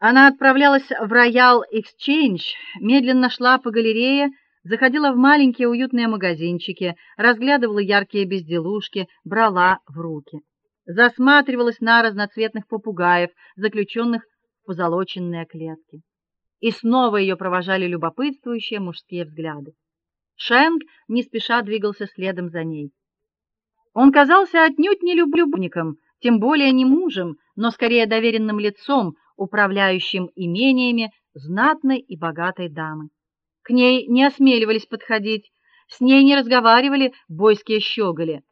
Она отправлялась в Royal Exchange, медленно шла по галерее, заходила в маленькие уютные магазинчики, разглядывала яркие безделушки, брала в руки. Засматривалась на разноцветных попугаев, заключенных в позолоченные клетки. И снова ее провожали любопытствующие мужские взгляды. Шенк не спеша двигался следом за ней. Он казался отнюдь не любовником, тем более не мужем, но скорее доверенным лицом, управляющим имениями знатной и богатой дамы. К ней не осмеливались подходить, с ней не разговаривали бойские щеголи.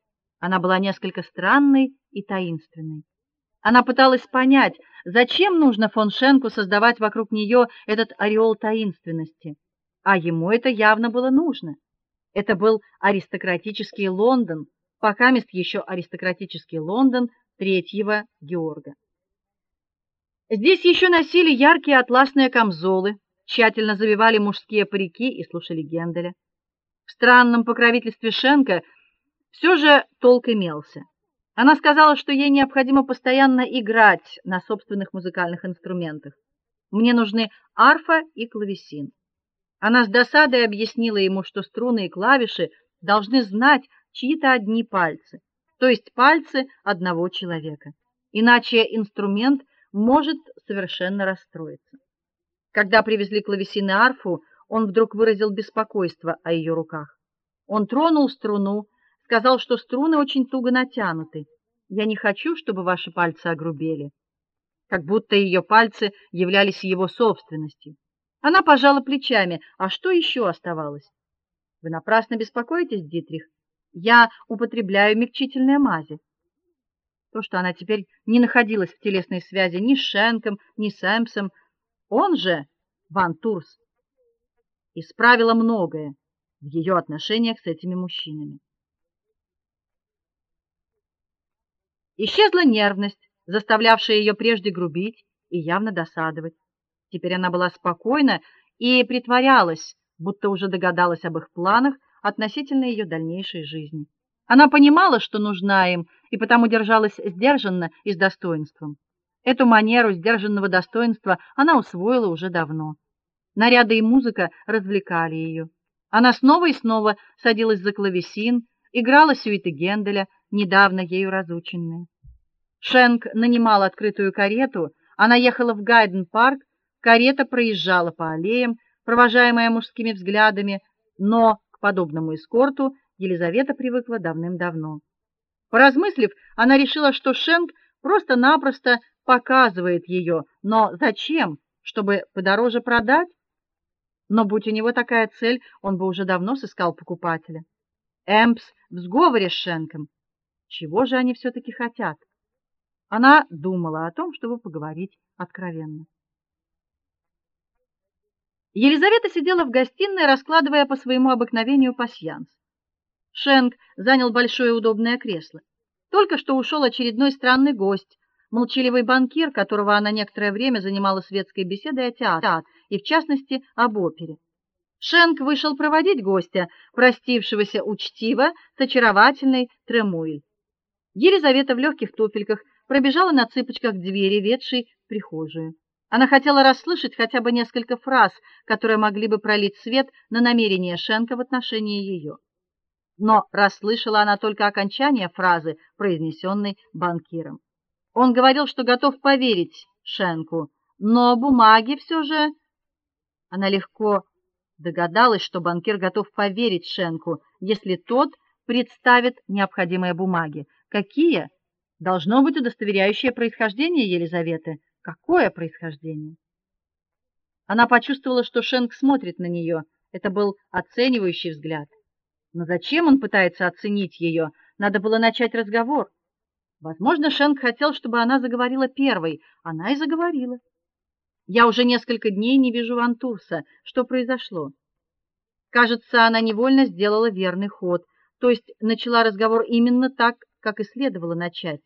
Она была несколько странной и таинственной. Она пыталась понять, зачем нужно фон Шенку создавать вокруг нее этот ореол таинственности. А ему это явно было нужно. Это был аристократический Лондон, пока мест еще аристократический Лондон третьего Георга. Здесь еще носили яркие атласные камзолы, тщательно завивали мужские парики и слушали Генделя. В странном покровительстве Шенка все же толк имелся. Она сказала, что ей необходимо постоянно играть на собственных музыкальных инструментах. Мне нужны арфа и клавесин. Она с досадой объяснила ему, что струны и клавиши должны знать чьи-то одни пальцы, то есть пальцы одного человека. Иначе инструмент может совершенно расстроиться. Когда привезли клавесин и арфу, он вдруг выразил беспокойство о ее руках. Он тронул струну, сказал, что струны очень туго натянуты. Я не хочу, чтобы ваши пальцы огрубели. Как будто ее пальцы являлись его собственностью. Она пожала плечами. А что еще оставалось? Вы напрасно беспокоитесь, Дитрих. Я употребляю мягчительные мази. То, что она теперь не находилась в телесной связи ни с Шенком, ни с Эмпсом, он же Ван Турс, исправила многое в ее отношениях с этими мужчинами. Исчезла нервность, заставлявшая ее прежде грубить и явно досадовать. Теперь она была спокойна и притворялась, будто уже догадалась об их планах относительно ее дальнейшей жизни. Она понимала, что нужна им, и потому держалась сдержанно и с достоинством. Эту манеру сдержанного достоинства она усвоила уже давно. Наряды и музыка развлекали ее. Она снова и снова садилась за клавесин, играла сюиты Генделя, недавно ею разученные. Шенк нанимал открытую карету, она ехала в Гайден-парк, карета проезжала по аллеям, провожаемая мужскими взглядами, но к подобному эскорту Елизавета привыкла давным-давно. Поразмыслив, она решила, что Шенк просто-напросто показывает ее, но зачем? Чтобы подороже продать? Но будь у него такая цель, он бы уже давно сыскал покупателя. Эмпс в сговоре с Шенком. Чего же они все таки хотят? Она думала о том, чтобы поговорить откровенно. Елизавета сидела в гостиной, раскладывая по своему обыкновению пасьянс. Шенк занял большое удобное кресло. Только что ушел очередной странный гость, молчаливый банкир, которого она некоторое время занимала светской беседой о театре и в частности об опере. Шенк вышел проводить гостя, простившегося учтиво с очаровательной Тремуэль. Елизавета в легких туфельках пробежала на цыпочках к двери, ведшей в прихожую. Она хотела расслышать хотя бы несколько фраз, которые могли бы пролить свет на намерения Шенка в отношении ее но расслышала она только окончание фразы, произнесенной банкиром. Он говорил, что готов поверить Шенку, но бумаги все же Она легко догадалась, что банкир готов поверить Шенку, если тот представит необходимые бумаги. Какие? Должно быть удостоверяющее происхождение Елизаветы. Какое происхождение? Она почувствовала, что Шенк смотрит на нее. Это был оценивающий взгляд. Но зачем он пытается оценить ее? Надо было начать разговор. Возможно, Шенк хотел, чтобы она заговорила первой. Она и заговорила. Я уже несколько дней не вижу Вантурса. Что произошло? Кажется, она невольно сделала верный ход, то есть начала разговор именно так, как и следовало начать.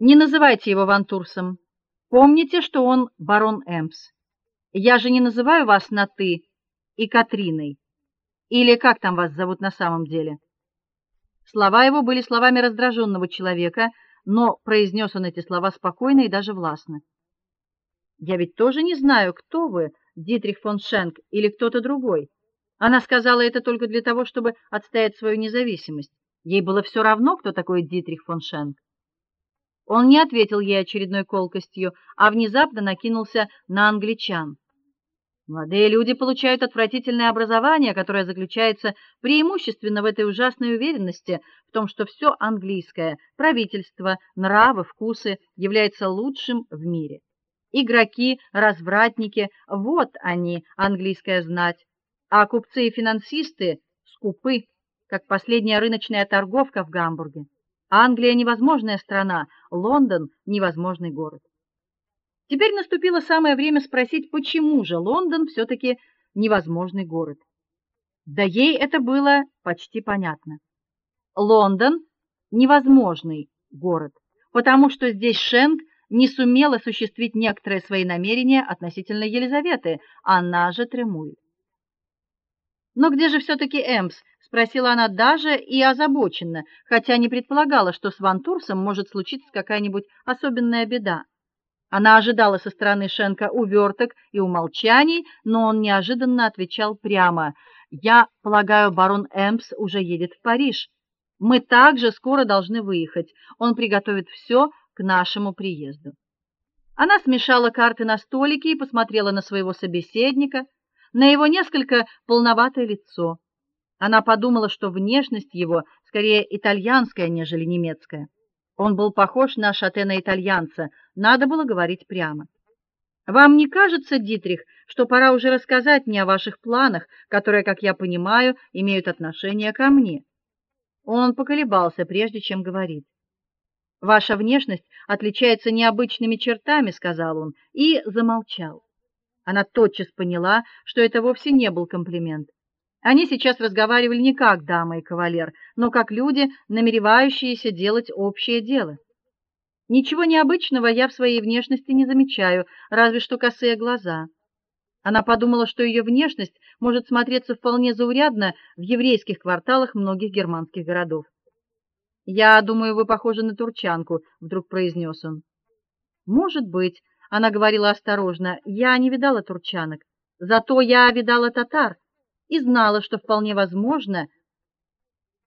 Не называйте его Вантурсом. Помните, что он барон Эмс. Я же не называю вас на ты и Катриной. Или как там вас зовут на самом деле? Слова его были словами раздраженного человека, но произнес он эти слова спокойно и даже властно. Я ведь тоже не знаю, кто вы, Дитрих фон Шенк или кто-то другой. Она сказала это только для того, чтобы отстоять свою независимость. Ей было все равно, кто такой Дитрих фон Шенк. Он не ответил ей очередной колкостью, а внезапно накинулся на англичан. Молодые люди получают отвратительное образование, которое заключается преимущественно в этой ужасной уверенности в том, что все английское правительство, нравы, вкусы является лучшим в мире. Игроки, развратники вот они, английская знать, а купцы и финансисты скупы, как последняя рыночная торговка в Гамбурге. Англия невозможная страна, Лондон невозможный город. Теперь наступило самое время спросить, почему же Лондон все таки невозможный город. Да ей это было почти понятно. Лондон невозможный город, потому что здесь Шенк не сумел осуществить некоторые свои намерения относительно Елизаветы, она же Тремуй. Но где же все таки Эмс? спросила она даже и озабоченно, хотя не предполагала, что с Вантурсом может случиться какая-нибудь особенная беда. Она ожидала со стороны Шенка уверток и умолчаний, но он неожиданно отвечал прямо: "Я полагаю, барон Эмпс уже едет в Париж. Мы также скоро должны выехать. Он приготовит все к нашему приезду". Она смешала карты на столике и посмотрела на своего собеседника, на его несколько полноватое лицо. Она подумала, что внешность его скорее итальянская, нежели немецкая. Он был похож на шатена-итальянца, надо было говорить прямо. Вам не кажется, Дитрих, что пора уже рассказать мне о ваших планах, которые, как я понимаю, имеют отношение ко мне? Он поколебался, прежде чем говорить. Ваша внешность отличается необычными чертами, сказал он и замолчал. Она тотчас поняла, что это вовсе не был комплимент. Они сейчас разговаривали не как дама и кавалер, но как люди, намеревающиеся делать общее дело. Ничего необычного я в своей внешности не замечаю, разве что косые глаза. Она подумала, что ее внешность может смотреться вполне заурядно в еврейских кварталах многих германских городов. "Я думаю, вы похожи на турчанку", вдруг произнес он. "Может быть", она говорила осторожно. "Я не видала турчанок, зато я видала татар и знала, что вполне возможно,